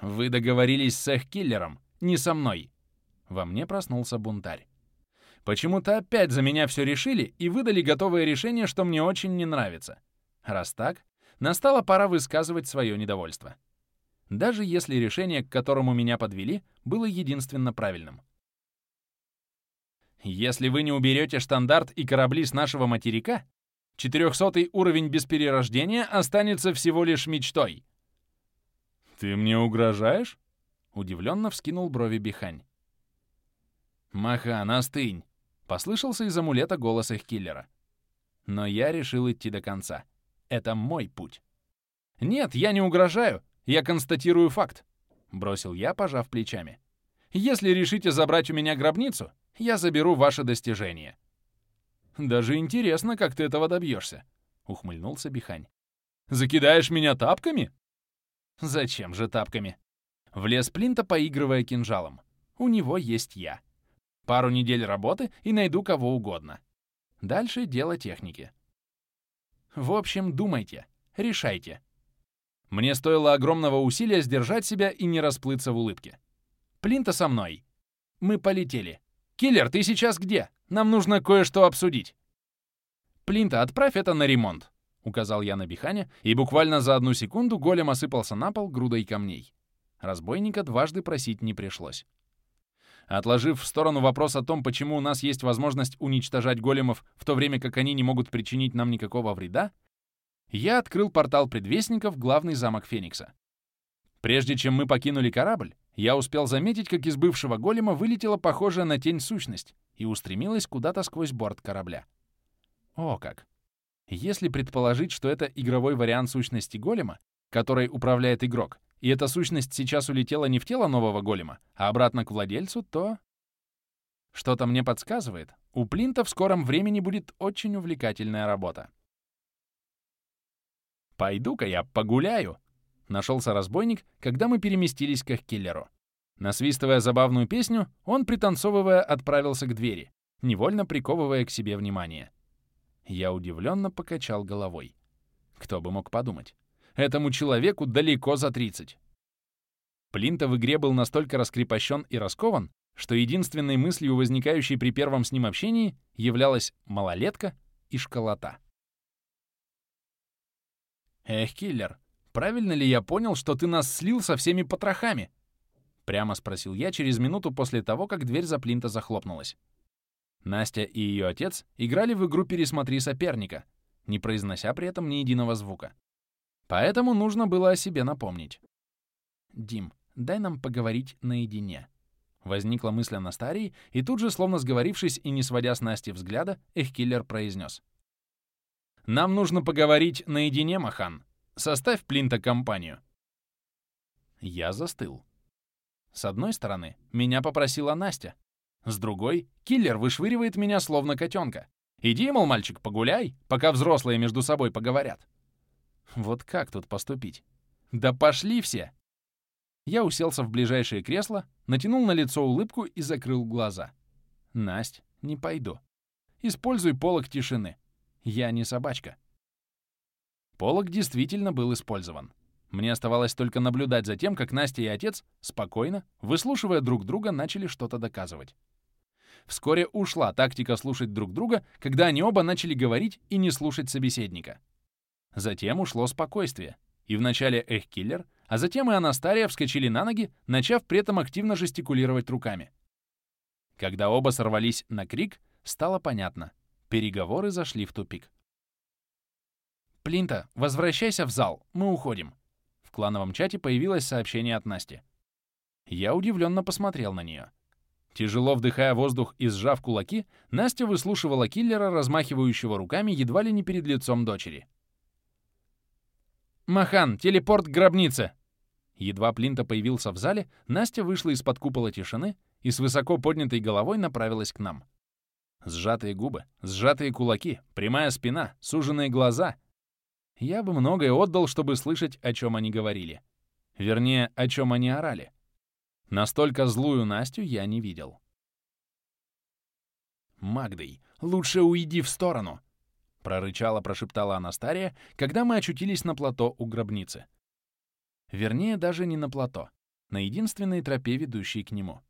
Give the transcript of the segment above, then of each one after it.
Вы договорились с Эхкиллером, не со мной. Во мне проснулся бунтарь. Почему-то опять за меня все решили и выдали готовое решение, что мне очень не нравится. Раз так, настала пора высказывать свое недовольство. Даже если решение, к которому меня подвели, было единственно правильным. Если вы не уберете штандарт и корабли с нашего материка, 400 уровень без перерождения останется всего лишь мечтой. «Ты мне угрожаешь?» — удивленно вскинул брови Бихань. «Махан, остынь!» Послышался из амулета голос их киллера. Но я решил идти до конца. Это мой путь. «Нет, я не угрожаю, я констатирую факт», — бросил я, пожав плечами. «Если решите забрать у меня гробницу, я заберу ваше достижение». «Даже интересно, как ты этого добьешься», — ухмыльнулся Бихань. «Закидаешь меня тапками?» «Зачем же тапками?» Влез Плинта, поигрывая кинжалом. «У него есть я». Пару недель работы и найду кого угодно. Дальше дело техники. В общем, думайте, решайте. Мне стоило огромного усилия сдержать себя и не расплыться в улыбке. Плинта со мной. Мы полетели. Киллер, ты сейчас где? Нам нужно кое-что обсудить. Плинта, отправь это на ремонт, указал я на Бихане, и буквально за одну секунду голем осыпался на пол грудой камней. Разбойника дважды просить не пришлось. Отложив в сторону вопрос о том, почему у нас есть возможность уничтожать големов, в то время как они не могут причинить нам никакого вреда, я открыл портал предвестников в главный замок Феникса. Прежде чем мы покинули корабль, я успел заметить, как из бывшего голема вылетела похожая на тень сущность и устремилась куда-то сквозь борт корабля. О как! Если предположить, что это игровой вариант сущности голема, которой управляет игрок, и эта сущность сейчас улетела не в тело нового голема, а обратно к владельцу, то... Что-то мне подсказывает, у Плинта в скором времени будет очень увлекательная работа. «Пойду-ка я погуляю», — нашелся разбойник, когда мы переместились к их киллеру. Насвистывая забавную песню, он, пританцовывая, отправился к двери, невольно приковывая к себе внимание. Я удивленно покачал головой. Кто бы мог подумать. Этому человеку далеко за 30. Плинта в игре был настолько раскрепощен и раскован, что единственной мыслью, возникающей при первом с ним общении, являлась малолетка и школота. «Эх, киллер, правильно ли я понял, что ты нас слил со всеми потрохами?» Прямо спросил я через минуту после того, как дверь за Плинта захлопнулась. Настя и ее отец играли в игру «Пересмотри соперника», не произнося при этом ни единого звука. Поэтому нужно было о себе напомнить. «Дим, дай нам поговорить наедине». Возникла мысль Анастарии, и тут же, словно сговорившись и не сводя с Насти взгляда, Эхкиллер произнес. «Нам нужно поговорить наедине, Махан. Составь Плинта компанию». Я застыл. С одной стороны, меня попросила Настя. С другой, киллер вышвыривает меня словно котенка. «Иди, мол, мальчик, погуляй, пока взрослые между собой поговорят». Вот как тут поступить? Да пошли все! Я уселся в ближайшее кресло, натянул на лицо улыбку и закрыл глаза. Насть, не пойду. Используй полог тишины. Я не собачка. Полог действительно был использован. Мне оставалось только наблюдать за тем, как Настя и отец спокойно, выслушивая друг друга, начали что-то доказывать. Вскоре ушла тактика слушать друг друга, когда они оба начали говорить и не слушать собеседника. Затем ушло спокойствие. И вначале Эхкиллер, а затем и Анастария вскочили на ноги, начав при этом активно жестикулировать руками. Когда оба сорвались на крик, стало понятно. Переговоры зашли в тупик. «Плинта, возвращайся в зал, мы уходим». В клановом чате появилось сообщение от Насти. Я удивленно посмотрел на нее. Тяжело вдыхая воздух и сжав кулаки, Настя выслушивала киллера, размахивающего руками едва ли не перед лицом дочери. «Махан, телепорт к гробнице!» Едва Плинта появился в зале, Настя вышла из-под купола тишины и с высоко поднятой головой направилась к нам. Сжатые губы, сжатые кулаки, прямая спина, суженные глаза. Я бы многое отдал, чтобы слышать, о чем они говорили. Вернее, о чем они орали. Настолько злую Настю я не видел. «Магдой, лучше уйди в сторону!» прорычала, прошептала Анастария, когда мы очутились на плато у гробницы. Вернее, даже не на плато. на единственной тропе, ведущей к нему.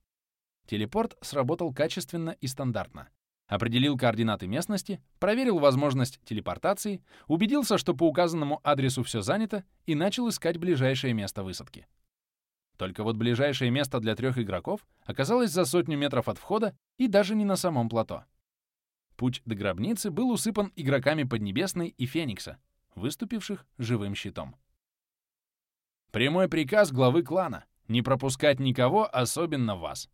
Телепорт сработал качественно и стандартно. Определил координаты местности, проверил возможность телепортации, убедился, что по указанному адресу все занято, и начал искать ближайшее место высадки. Только вот ближайшее место для трех игроков оказалось за сотню метров от входа и даже не на самом плато. Путь до гробницы был усыпан игроками Поднебесной и Феникса, выступивших живым щитом. Прямой приказ главы клана — не пропускать никого, особенно вас.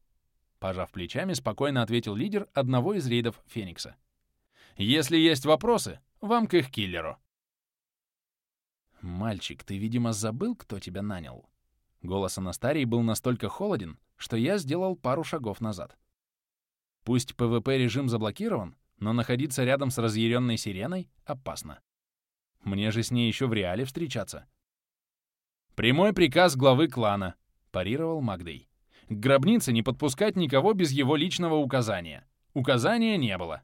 Пожав плечами, спокойно ответил лидер одного из рейдов Феникса. «Если есть вопросы, вам к их киллеру». «Мальчик, ты, видимо, забыл, кто тебя нанял?» Голос Анастарии был настолько холоден, что я сделал пару шагов назад. Пусть ПВП-режим заблокирован, но находиться рядом с разъяренной сиреной опасно. Мне же с ней еще в реале встречаться. «Прямой приказ главы клана», — парировал Магдей. «К гробнице не подпускать никого без его личного указания. Указания не было».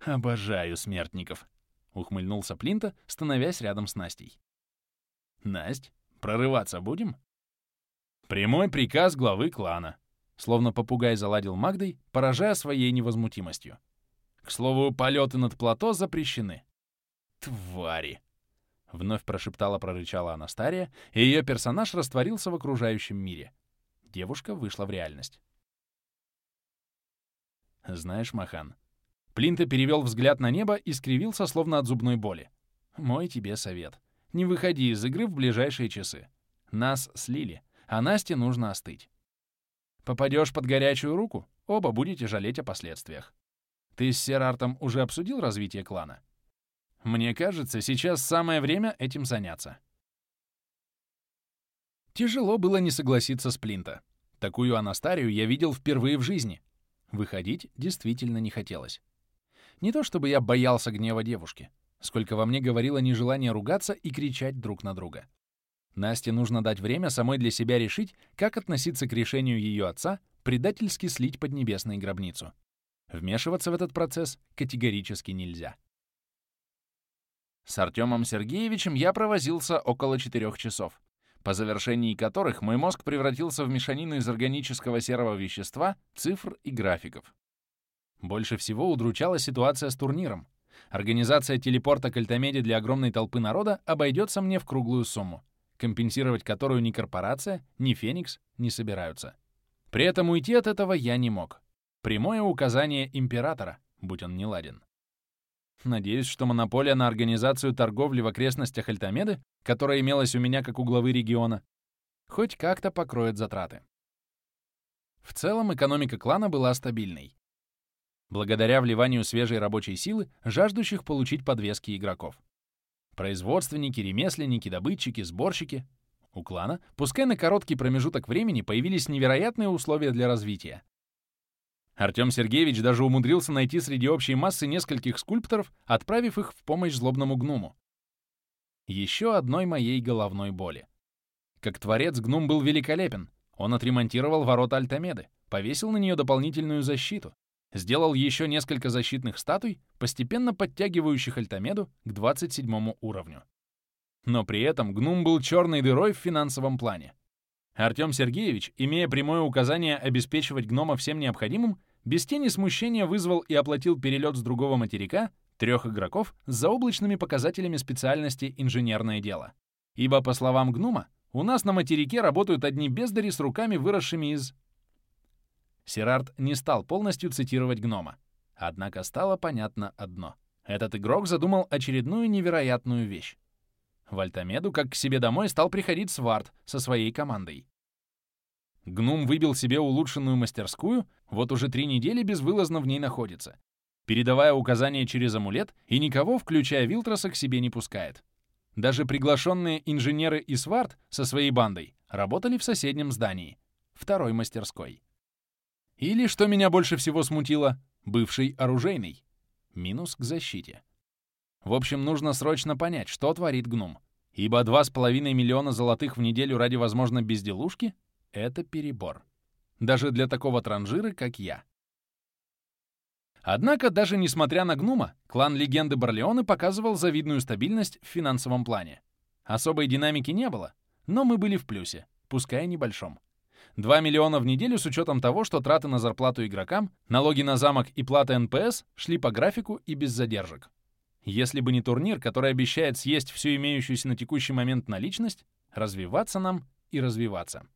«Обожаю смертников», — ухмыльнулся Плинта, становясь рядом с Настей. «Насть, прорываться будем?» «Прямой приказ главы клана», — словно попугай заладил Магдой, поражая своей невозмутимостью. «К слову, полеты над плато запрещены». «Твари!» — вновь прошептала-прорычала Анастария, и ее персонаж растворился в окружающем мире. Девушка вышла в реальность. «Знаешь, Махан...» Плинта перевел взгляд на небо и скривился, словно от зубной боли. «Мой тебе совет. Не выходи из игры в ближайшие часы. Нас слили, а Насте нужно остыть. Попадешь под горячую руку, оба будете жалеть о последствиях. Ты с Серартом уже обсудил развитие клана?» Мне кажется, сейчас самое время этим заняться. Тяжело было не согласиться с Плинта. Такую Анастарию я видел впервые в жизни. Выходить действительно не хотелось. Не то чтобы я боялся гнева девушки, сколько во мне говорило нежелание ругаться и кричать друг на друга. Насте нужно дать время самой для себя решить, как относиться к решению ее отца предательски слить Поднебесной гробницу. Вмешиваться в этот процесс категорически нельзя. С Артемом Сергеевичем я провозился около четырех часов, по завершении которых мой мозг превратился в мешанину из органического серого вещества, цифр и графиков. Больше всего удручала ситуация с турниром. Организация телепорта к Альтамеде для огромной толпы народа обойдется мне в круглую сумму, компенсировать которую ни корпорация, ни Феникс не собираются. При этом уйти от этого я не мог. Прямое указание императора, будь он неладен. Надеюсь, что монополия на организацию торговли в окрестностях Альтамеды, которая имелась у меня как у главы региона, хоть как-то покроет затраты. В целом экономика клана была стабильной. Благодаря вливанию свежей рабочей силы, жаждущих получить подвески игроков. Производственники, ремесленники, добытчики, сборщики. У клана, пускай на короткий промежуток времени, появились невероятные условия для развития. Артем Сергеевич даже умудрился найти среди общей массы нескольких скульпторов, отправив их в помощь злобному гному. Еще одной моей головной боли. Как творец, гном был великолепен. Он отремонтировал ворота Альтамеды, повесил на нее дополнительную защиту, сделал еще несколько защитных статуй, постепенно подтягивающих Альтамеду к 27 уровню. Но при этом гном был черной дырой в финансовом плане. Артем Сергеевич, имея прямое указание обеспечивать гнома всем необходимым, без тени смущения вызвал и оплатил перелет с другого материка трех игроков с заоблачными показателями специальности «Инженерное дело». Ибо, по словам Гнума, у нас на материке работают одни бездари с руками, выросшими из... Сирард не стал полностью цитировать Гнома. Однако стало понятно одно. Этот игрок задумал очередную невероятную вещь. В как к себе домой, стал приходить Сварт со своей командой. Гнум выбил себе улучшенную мастерскую, вот уже три недели безвылазно в ней находится, передавая указания через амулет и никого, включая Вилтроса, к себе не пускает. Даже приглашенные инженеры и Сварт со своей бандой работали в соседнем здании, второй мастерской. Или, что меня больше всего смутило, бывший оружейный. Минус к защите. В общем, нужно срочно понять, что творит гном. Ибо 2,5 миллиона золотых в неделю ради, возможно, безделушки это перебор. Даже для такого транжира, как я. Однако, даже несмотря на гнума, клан легенды Барлеоны показывал завидную стабильность в финансовом плане. Особой динамики не было, но мы были в плюсе, пускай небольшом. 2 миллиона в неделю с учетом того, что траты на зарплату игрокам, налоги на замок и плата НПС шли по графику и без задержек. Если бы не турнир, который обещает съесть всю имеющуюся на текущий момент наличность, развиваться нам и развиваться.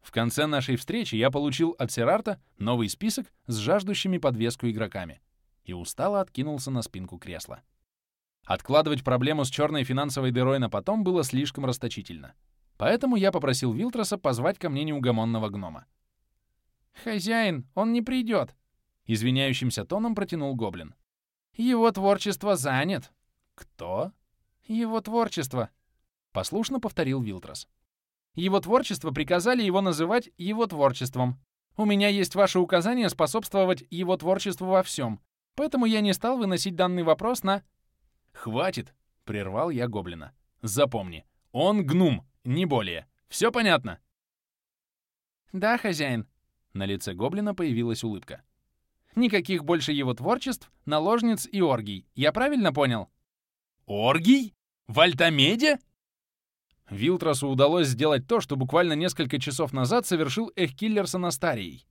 В конце нашей встречи я получил от Серарта новый список с жаждущими подвеску игроками и устало откинулся на спинку кресла. Откладывать проблему с черной финансовой дырой на потом было слишком расточительно. Поэтому я попросил Вилтроса позвать ко мне неугомонного гнома. «Хозяин, он не придет!» Извиняющимся тоном протянул гоблин. «Его творчество занят». «Кто?» «Его творчество», — послушно повторил Вилтрос. «Его творчество приказали его называть его творчеством. У меня есть ваше указание способствовать его творчеству во всем, поэтому я не стал выносить данный вопрос на...» «Хватит!» — прервал я гоблина. «Запомни, он гнум, не более. Все понятно?» «Да, хозяин». На лице гоблина появилась улыбка. «Никаких больше его творчеств, наложниц и оргий. Я правильно понял?» «Оргий? В Альтамеде?» Вилтросу удалось сделать то, что буквально несколько часов назад совершил Эхкиллер с Анастарией.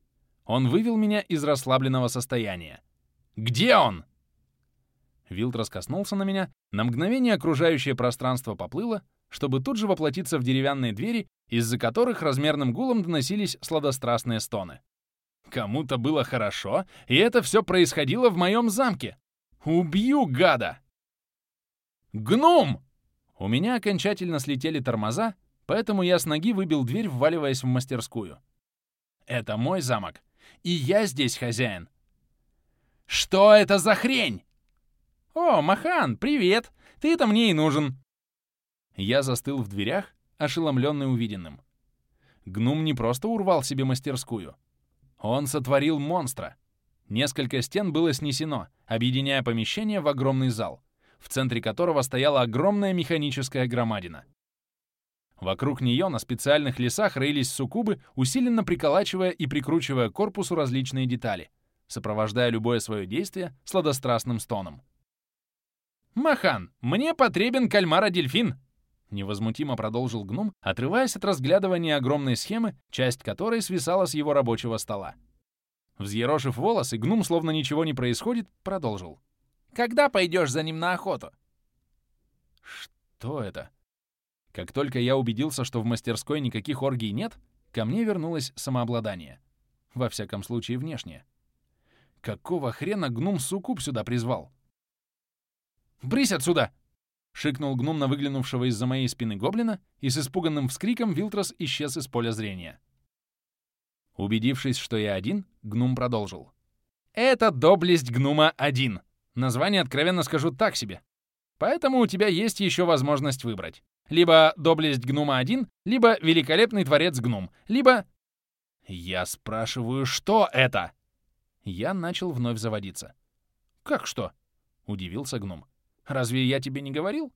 Он вывел меня из расслабленного состояния. «Где он?» Вилтрос коснулся на меня, на мгновение окружающее пространство поплыло, чтобы тут же воплотиться в деревянные двери, из-за которых размерным гулом доносились сладострастные стоны. Кому-то было хорошо, и это все происходило в моем замке. Убью гада! Гном! У меня окончательно слетели тормоза, поэтому я с ноги выбил дверь, вваливаясь в мастерскую. Это мой замок, и я здесь хозяин. Что это за хрень? «О, Махан, привет! Ты-то мне и нужен!» Я застыл в дверях, ошеломленный увиденным. Гнум не просто урвал себе мастерскую. Он сотворил монстра. Несколько стен было снесено, объединяя помещение в огромный зал, в центре которого стояла огромная механическая громадина. Вокруг нее на специальных лесах роились суккубы, усиленно приколачивая и прикручивая корпусу различные детали, сопровождая любое свое действие сладострастным стоном. «Махан, мне потребен кальмара-дельфин!» Невозмутимо продолжил гном, отрываясь от разглядывания огромной схемы, часть которой свисала с его рабочего стола. Взъерошив волосы, гном, словно ничего не происходит, продолжил. «Когда пойдешь за ним на охоту?» «Что это?» Как только я убедился, что в мастерской никаких оргий нет, ко мне вернулось самообладание. Во всяком случае, внешнее. Какого хрена гном суккуб сюда призвал? Брысь отсюда!» — шикнул гном на выглянувшего из-за моей спины гоблина, и с испуганным вскриком Вилтрос исчез из поля зрения. Убедившись, что я один, гном продолжил. «Это доблесть гнума один. Название, откровенно скажу, так себе. Поэтому у тебя есть еще возможность выбрать. Либо доблесть гнума один, либо великолепный творец гнум, либо... Я спрашиваю, что это? Я начал вновь заводиться. Как что? Удивился гном. Разве я тебе не говорил?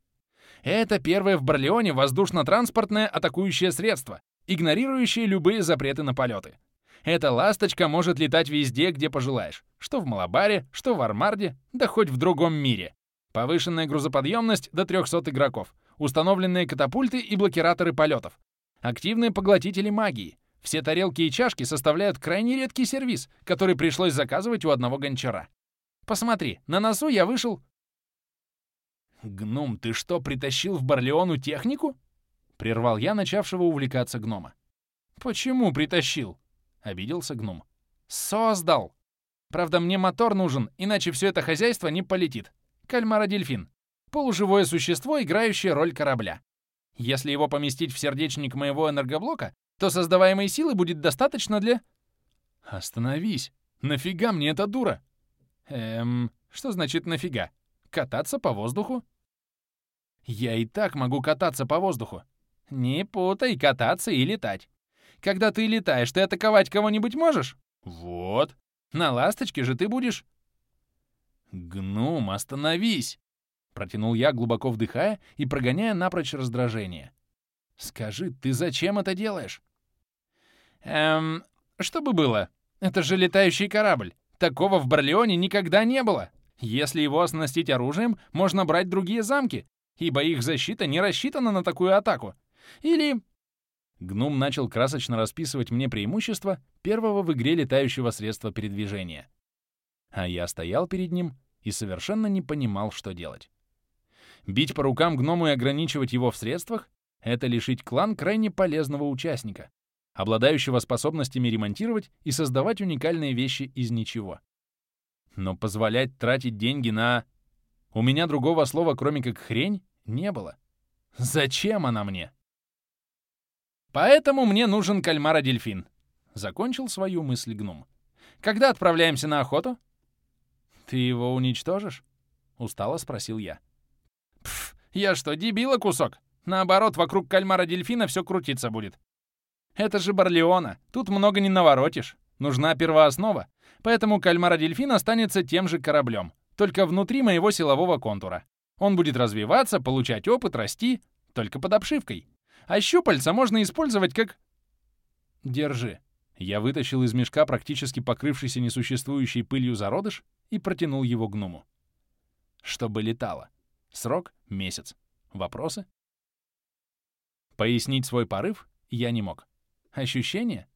Это первое в Барлеоне воздушно-транспортное атакующее средство, игнорирующее любые запреты на полеты. Эта ласточка может летать везде, где пожелаешь. Что в Малабаре, что в Армарде, да хоть в другом мире. Повышенная грузоподъемность до 300 игроков. Установленные катапульты и блокираторы полетов. Активные поглотители магии. Все тарелки и чашки составляют крайне редкий сервис, который пришлось заказывать у одного гончара. Посмотри, на носу я вышел «Гном, ты что, притащил в Барлеону технику?» — прервал я начавшего увлекаться гнома. «Почему притащил?» — обиделся гном. «Создал! Правда, мне мотор нужен, иначе все это хозяйство не полетит. Кальмара-дельфин. Полуживое существо, играющее роль корабля. Если его поместить в сердечник моего энергоблока, то создаваемой силы будет достаточно для...» «Остановись! Нафига мне эта дура?» «Эм, что значит нафига?» Кататься по воздуху? Я и так могу кататься по воздуху. Не путай кататься и летать. Когда ты летаешь, ты атаковать кого-нибудь можешь? Вот. На ласточке же ты будешь... Гном, остановись! Протянул я, глубоко вдыхая и прогоняя напрочь раздражение. Скажи, ты зачем это делаешь? Эм, что бы было? Это же летающий корабль. Такого в Барлеоне никогда не было. Если его оснастить оружием, можно брать другие замки, ибо их защита не рассчитана на такую атаку. Или...» Гном начал красочно расписывать мне преимущества первого в игре летающего средства передвижения. А я стоял перед ним и совершенно не понимал, что делать. Бить по рукам гному и ограничивать его в средствах — это лишить клан крайне полезного участника, обладающего способностями ремонтировать и создавать уникальные вещи из ничего. Но позволять тратить деньги на... У меня другого слова, кроме как хрень, не было. Зачем она мне? Поэтому мне нужен кальмара-дельфин. Закончил свою мысль гном. Когда отправляемся на охоту? Ты его уничтожишь? Устало спросил я. Пф, я что, дебила кусок? Наоборот, вокруг кальмара-дельфина все крутиться будет. Это же Барлеона, тут много не наворотишь. Нужна первооснова, поэтому кальмара-дельфин останется тем же кораблем, только внутри моего силового контура. Он будет развиваться, получать опыт, расти, только под обшивкой. А щупальца можно использовать как... Держи. Я вытащил из мешка практически покрывшийся несуществующей пылью зародыш и протянул его гному. Чтобы летало. Срок — месяц. Вопросы? Пояснить свой порыв я не мог. Ощущения?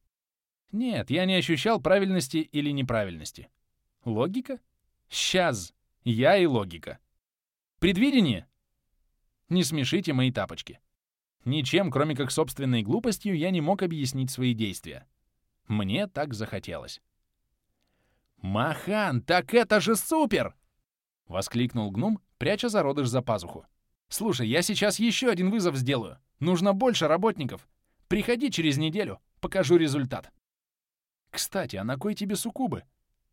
Нет, я не ощущал правильности или неправильности. Логика? Сейчас. Я и логика. Предвидение? Не смешите мои тапочки. Ничем, кроме как собственной глупостью, я не мог объяснить свои действия. Мне так захотелось. «Махан, так это же супер!» — воскликнул гном, пряча зародыш за пазуху. «Слушай, я сейчас еще один вызов сделаю. Нужно больше работников. Приходи через неделю, покажу результат». «Кстати, а на кой тебе суккубы?»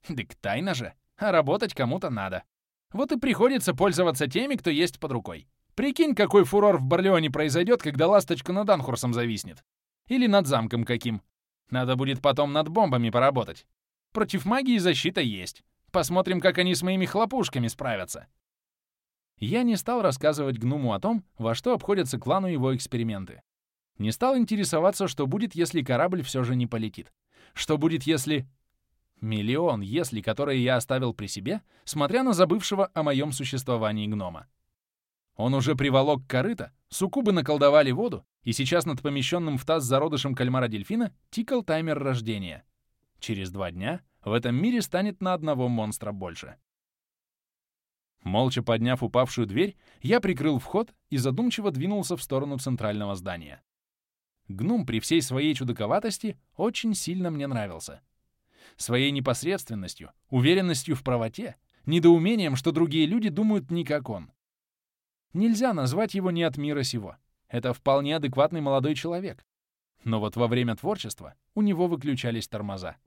«Дык тайна же, а работать кому-то надо. Вот и приходится пользоваться теми, кто есть под рукой. Прикинь, какой фурор в Барлеоне произойдет, когда ласточка над Анхурсом зависнет. Или над замком каким. Надо будет потом над бомбами поработать. Против магии защита есть. Посмотрим, как они с моими хлопушками справятся. Я не стал рассказывать гнуму о том, во что обходятся клану его эксперименты. Не стал интересоваться, что будет, если корабль все же не полетит. Что будет, если... Миллион «если», которые я оставил при себе, смотря на забывшего о моем существовании гнома. Он уже приволок корыто, суккубы наколдовали воду, и сейчас над помещенным в таз зародышем кальмара-дельфина тикал таймер рождения. Через два дня в этом мире станет на одного монстра больше. Молча подняв упавшую дверь, я прикрыл вход и задумчиво двинулся в сторону центрального здания. Гнум при всей своей чудаковатости очень сильно мне нравился. Своей непосредственностью, уверенностью в правоте, недоумением, что другие люди думают не как он. Нельзя назвать его не от мира сего. Это вполне адекватный молодой человек. Но вот во время творчества у него выключались тормоза.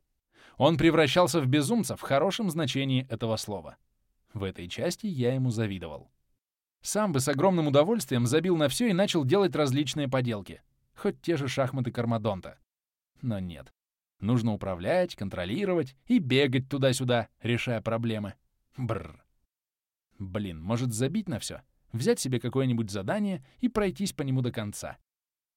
Он превращался в безумца в хорошем значении этого слова. В этой части я ему завидовал. Сам бы с огромным удовольствием забил на все и начал делать различные поделки. Хоть те же шахматы Кармадонта. Но нет. Нужно управлять, контролировать и бегать туда-сюда, решая проблемы. Бррр. Блин, может забить на все? взять себе какое-нибудь задание и пройтись по нему до конца.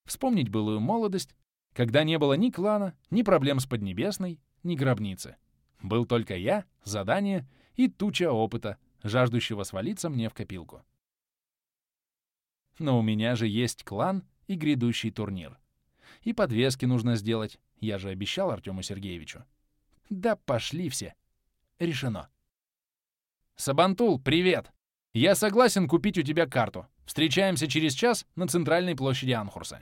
Вспомнить былую молодость, когда не было ни клана, ни проблем с Поднебесной, ни гробницы. Был только я, задание и туча опыта, жаждущего свалиться мне в копилку. Но у меня же есть клан и грядущий турнир. И подвески нужно сделать, я же обещал Артему Сергеевичу. Да пошли все. Решено. Сабантул, привет! Я согласен купить у тебя карту. Встречаемся через час на центральной площади Анхурса.